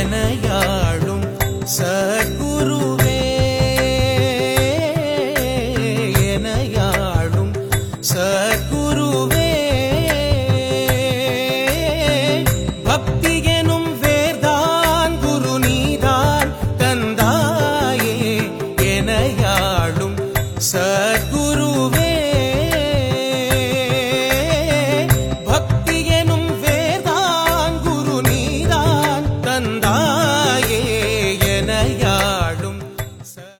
எனையாளும் சத்குருவே. எனையாளும் சத்குருவே. பக்தியெனும் வேர்தான் குரு நீதான் தந்தாயே. எனையாளும் சத்குரு